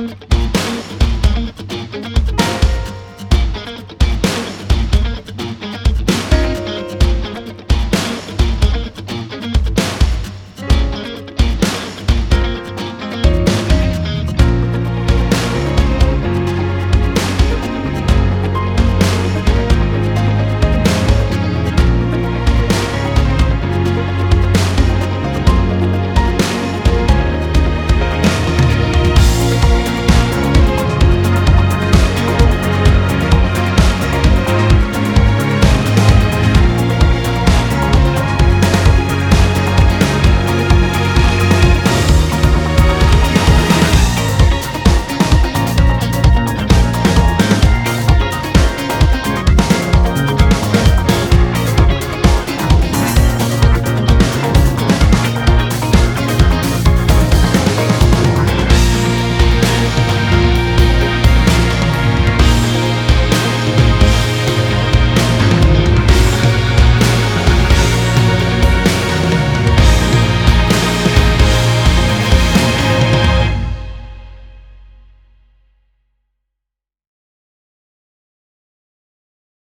Música